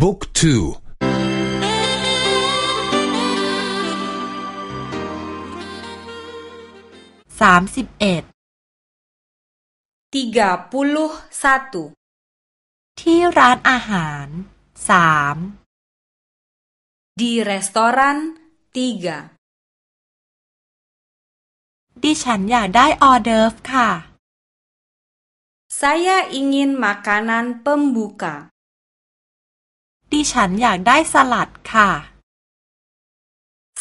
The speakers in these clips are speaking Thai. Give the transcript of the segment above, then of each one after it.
บุ๊กทูสามสิบเอ็ด tiga puluh satu ที่ร้านอาหารสาม di restoran tiga ดิฉันอยากได้ออเดิร์ฟค่ะ saya ingin makanan pembuka ดิฉันอยากได้สลัดค่ะ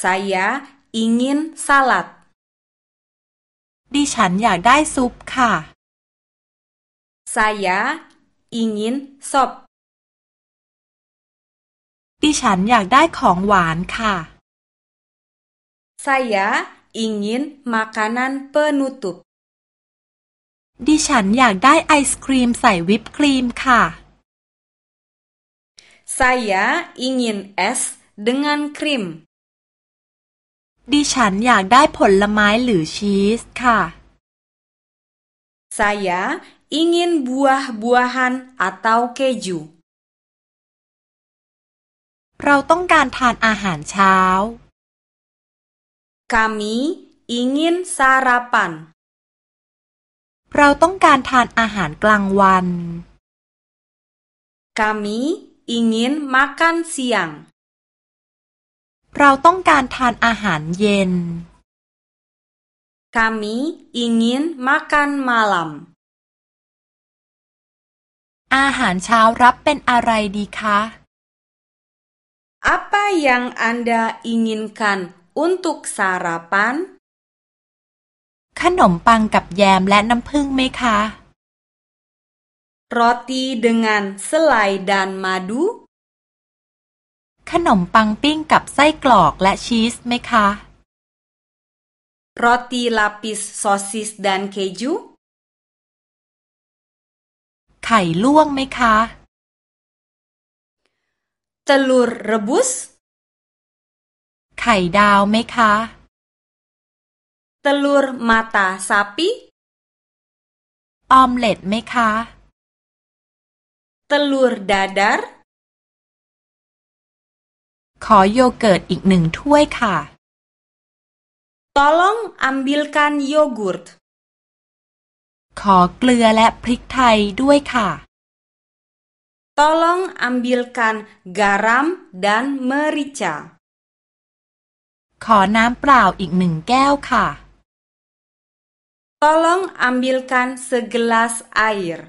saya ingin salad ดิฉันอยากได้ซุปค่ะ saya ingin sop ดิฉันอยากได้ของหวานค่ะ saya ingin makanan penutup ดิฉันอยากได้ไอศครีมใส่วิปครีมค่ะ saya ingin es dengan krim ดิฉันอยากได้ผลไม้หรือชีสค่ะ saya ingin buah-buahan atau keju เราต้องการทานอาหารเช้า kami ingin sarapan เราต้องการทานอาหารกลางวัน kami ingin makan siang เราต้องการทานอาหารเย็น kami ingin makan malam อาหารเช้ารับเป็นอะไรดีคะ apa yang anda inginkan untuk sarapan ขนมปังกับแยมและน้ำผึ้งไหมคะ roti dengan selai dan madu ขนมปังปิ้งกับไส้กรอกและชีสไหมคะ roti lapis sosis dan keju ไข่ลวกไหมคะ telur rebus ไข่ดาวไหมคะ telur mata sapi ออมเล็ตไหมคะ telur dadar ขอโยเกิร์ตอีกหนึ่งถ้วยค่ะ tolong ambilkan yogurt ขอเกลือและพริกไทยด้วยค่ะ tolong ambilkan garam dan merica ขอน้ำเปล่าอีกหนึ่งแก้วค่ะ tolong ambilkan segelas air